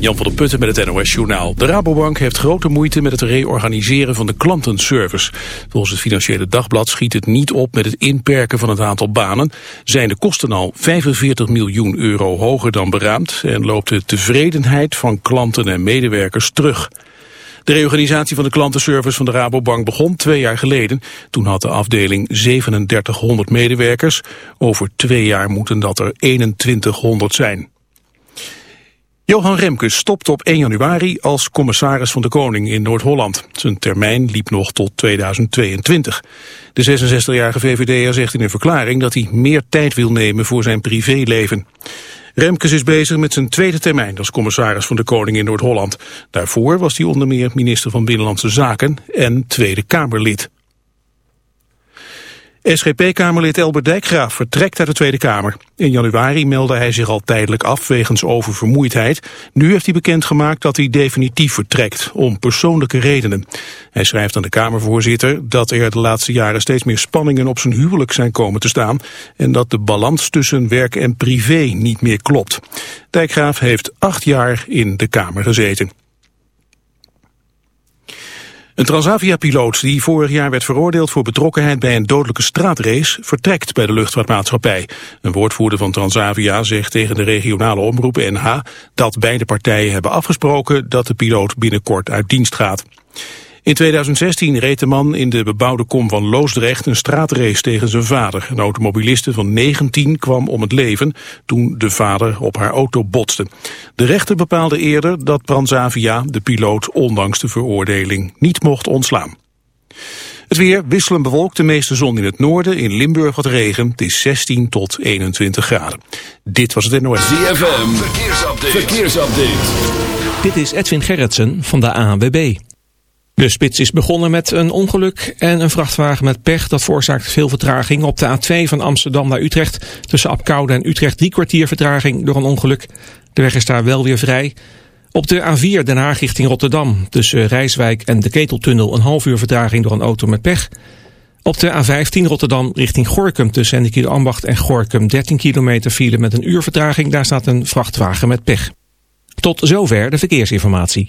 Jan van der Putten met het NOS-journaal. De Rabobank heeft grote moeite met het reorganiseren van de klantenservice. Volgens het Financiële Dagblad schiet het niet op met het inperken van het aantal banen. Zijn de kosten al 45 miljoen euro hoger dan beraamd... en loopt de tevredenheid van klanten en medewerkers terug. De reorganisatie van de klantenservice van de Rabobank begon twee jaar geleden. Toen had de afdeling 3700 medewerkers. Over twee jaar moeten dat er 2100 zijn. Johan Remkes stopt op 1 januari als commissaris van de Koning in Noord-Holland. Zijn termijn liep nog tot 2022. De 66-jarige VVD'er zegt in een verklaring dat hij meer tijd wil nemen voor zijn privéleven. Remkes is bezig met zijn tweede termijn als commissaris van de Koning in Noord-Holland. Daarvoor was hij onder meer minister van Binnenlandse Zaken en Tweede Kamerlid. SGP-Kamerlid Elbert Dijkgraaf vertrekt uit de Tweede Kamer. In januari meldde hij zich al tijdelijk af wegens oververmoeidheid. Nu heeft hij bekendgemaakt dat hij definitief vertrekt, om persoonlijke redenen. Hij schrijft aan de Kamervoorzitter dat er de laatste jaren steeds meer spanningen op zijn huwelijk zijn komen te staan en dat de balans tussen werk en privé niet meer klopt. Dijkgraaf heeft acht jaar in de Kamer gezeten. Een Transavia-piloot die vorig jaar werd veroordeeld voor betrokkenheid bij een dodelijke straatrace vertrekt bij de luchtvaartmaatschappij. Een woordvoerder van Transavia zegt tegen de regionale omroep NH dat beide partijen hebben afgesproken dat de piloot binnenkort uit dienst gaat. In 2016 reed de man in de bebouwde kom van Loosdrecht een straatrace tegen zijn vader. Een automobiliste van 19 kwam om het leven toen de vader op haar auto botste. De rechter bepaalde eerder dat Transavia de piloot ondanks de veroordeling niet mocht ontslaan. Het weer wisselend bewolkt, de meeste zon in het noorden, in Limburg wat regen. Het is 16 tot 21 graden. Dit was het NOS. ZFM, verkeersupdate. verkeersupdate. Dit is Edwin Gerritsen van de ANWB. De spits is begonnen met een ongeluk en een vrachtwagen met pech. Dat veroorzaakt veel vertraging. Op de A2 van Amsterdam naar Utrecht tussen Apkoude en Utrecht drie kwartier vertraging door een ongeluk. De weg is daar wel weer vrij. Op de A4 Den Haag richting Rotterdam tussen Rijswijk en de Keteltunnel een half uur vertraging door een auto met pech. Op de A15 Rotterdam richting Gorkum tussen Hennekido Ambacht en Gorkum 13 kilometer file met een uur vertraging. Daar staat een vrachtwagen met pech. Tot zover de verkeersinformatie.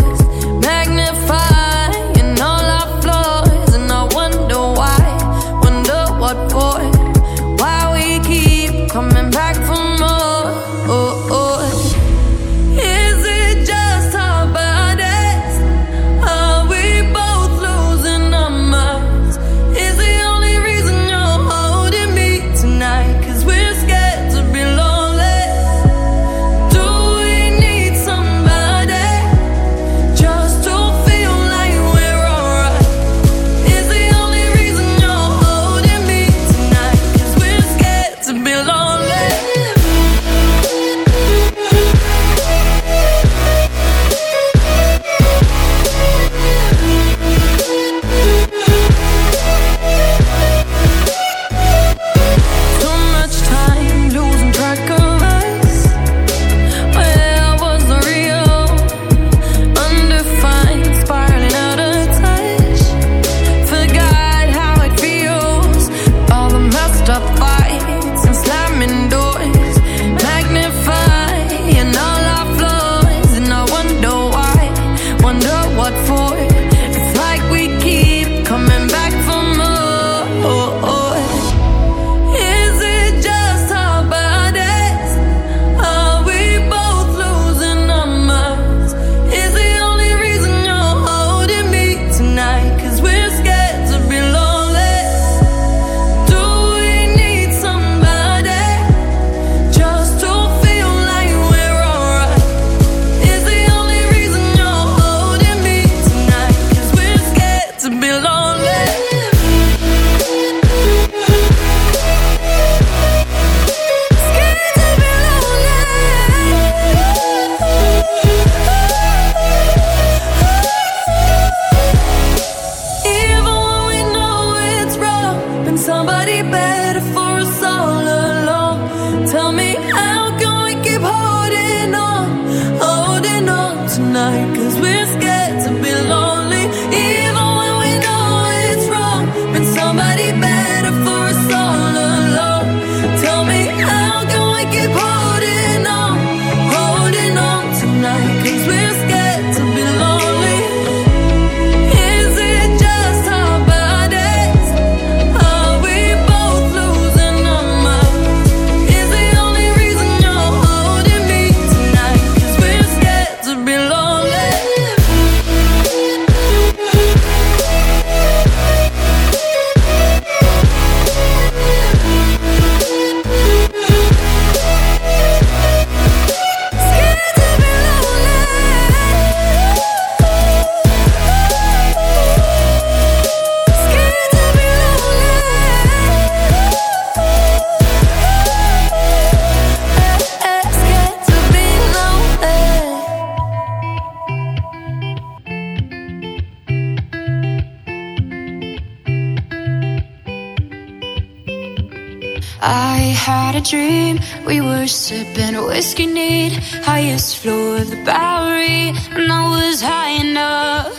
floor of the Bowery, and I was high enough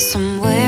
somewhere.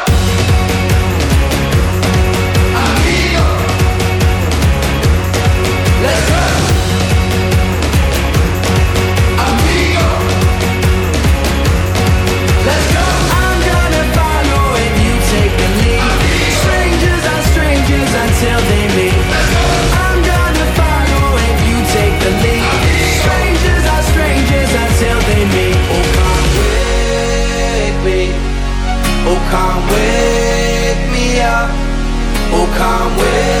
come with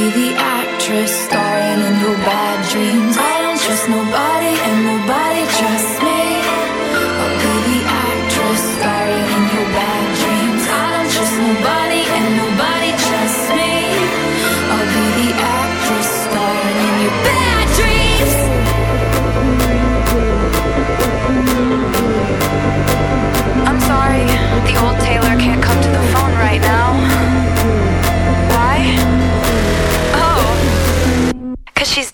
Be the actress starring in your bad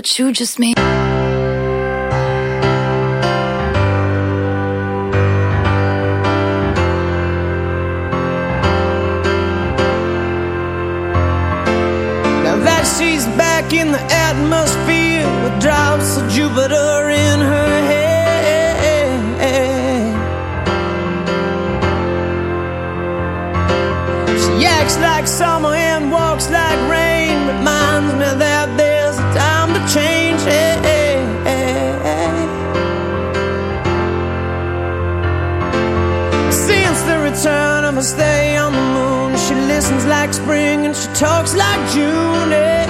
what you just made. Now that she's back in the atmosphere with drops of Jupiter in her head. She acts like summer and walks like rain. Of her stay on the moon, she listens like spring and she talks like June. eh,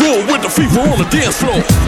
Raw with the fever on the dance floor.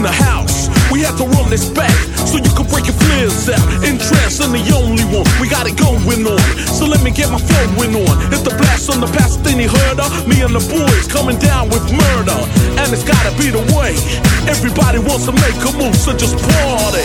In the house. We have to run this back so you can break your out. The only one. We got it going on. So let me get my flowing on. Hit the blast on the past, then. Me and the boys coming down with murder. And it's gotta be the way. Everybody wants to make a move, so just party.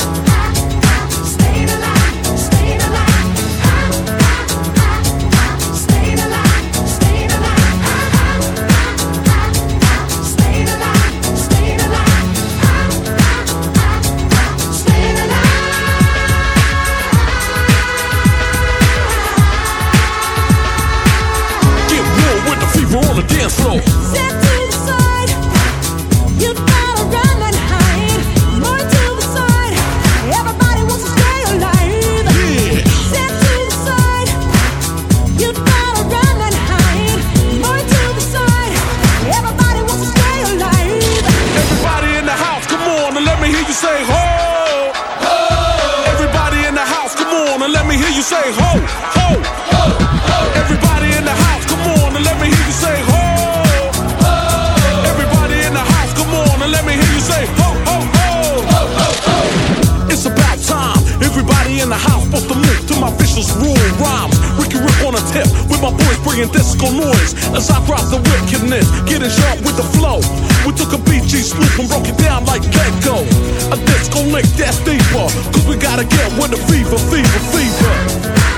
Sharp with the flow. We took a BG swoop and broke it down like Gecko. A disco lick that's deeper, cause we gotta get with the fever, fever, fever.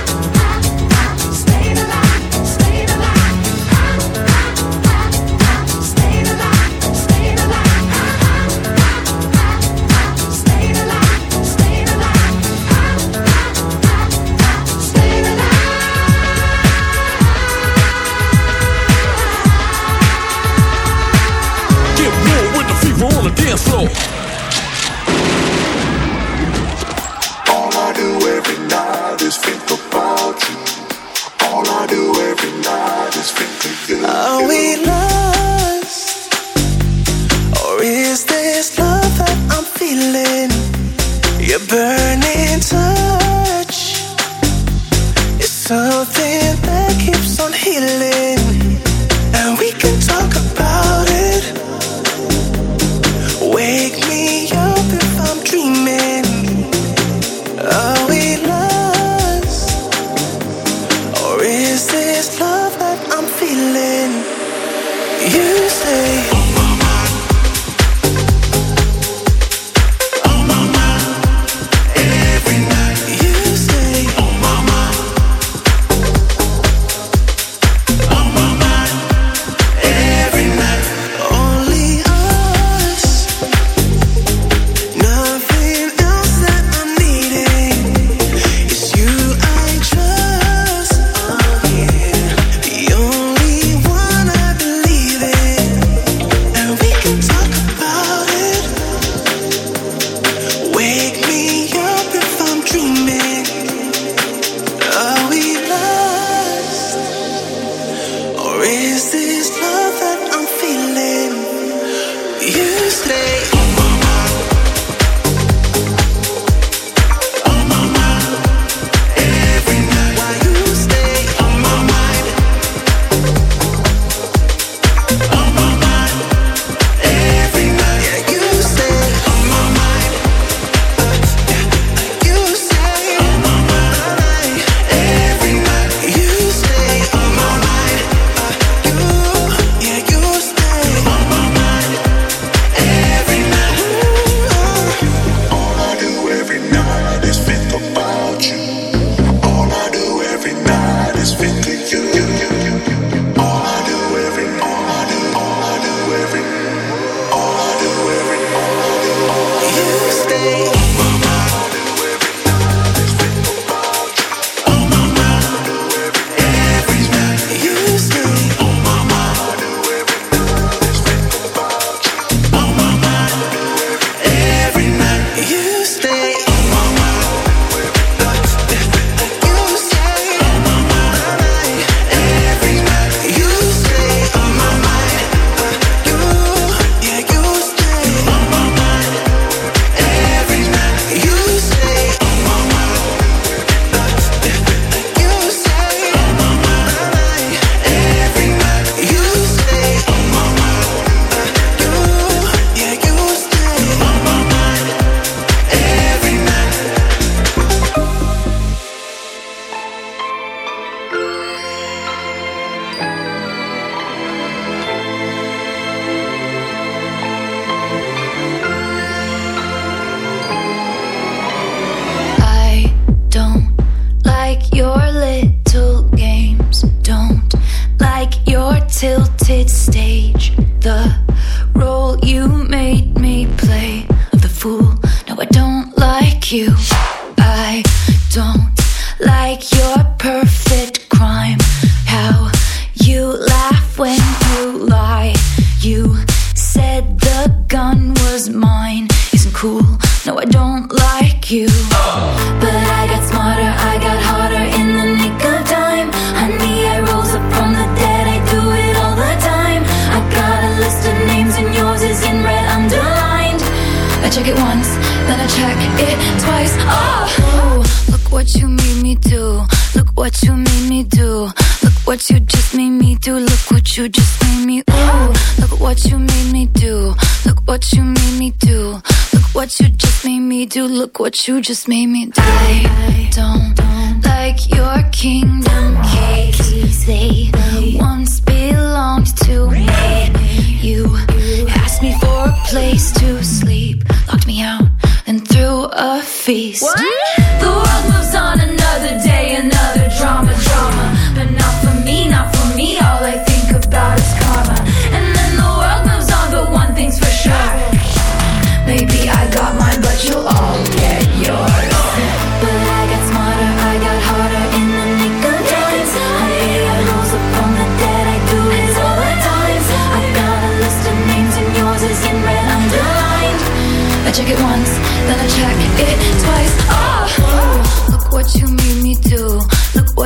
what you just made me do. They don't.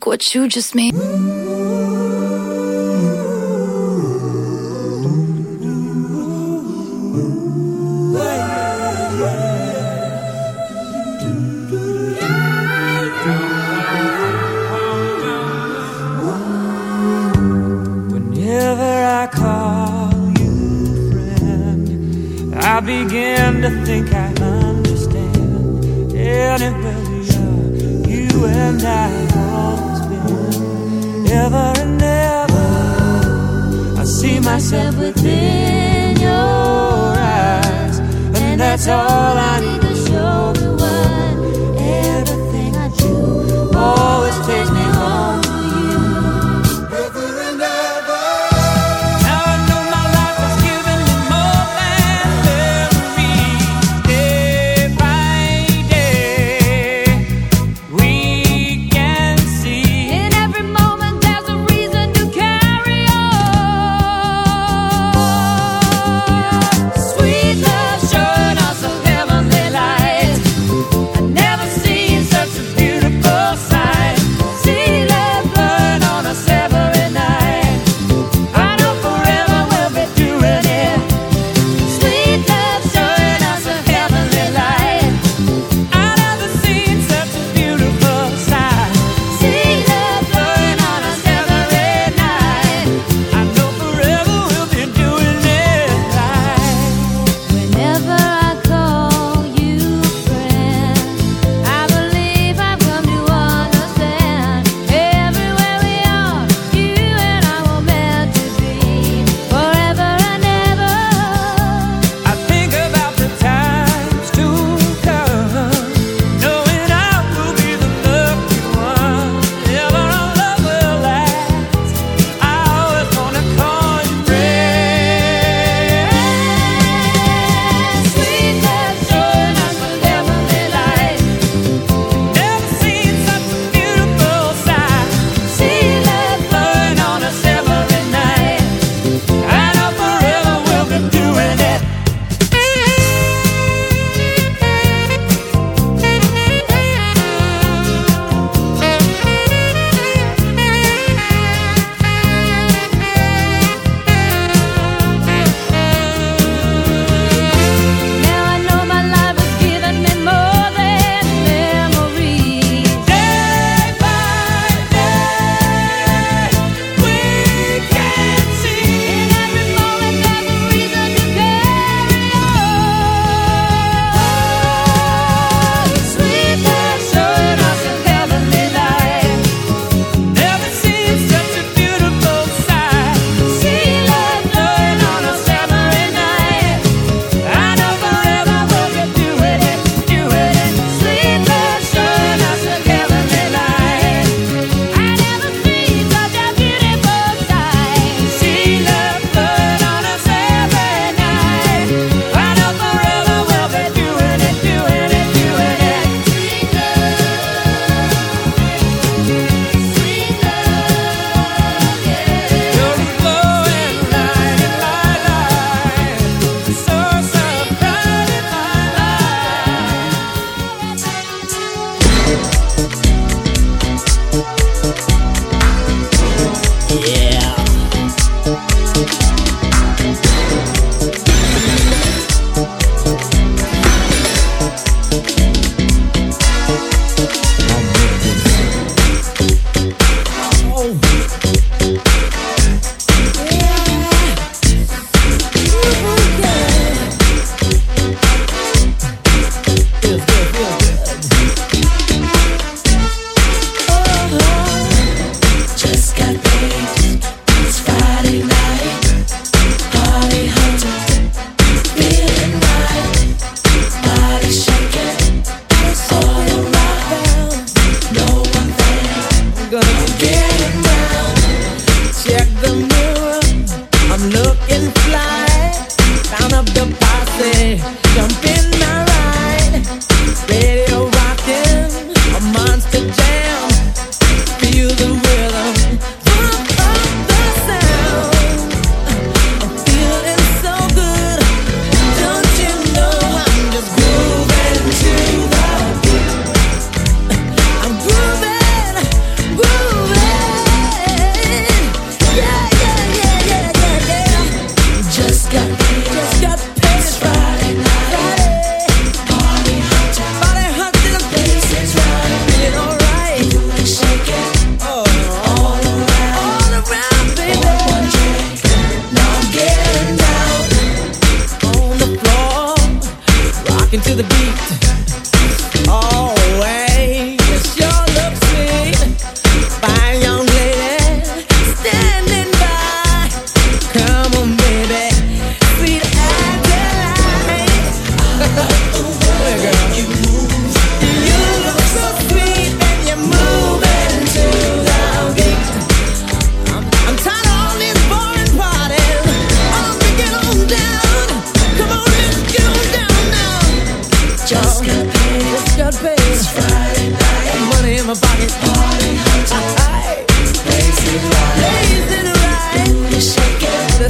look what you just made. I begin to think I understand. Anywhere uh, we are you and I ever and ever. I see myself within your eyes, and that's all I need.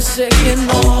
second more.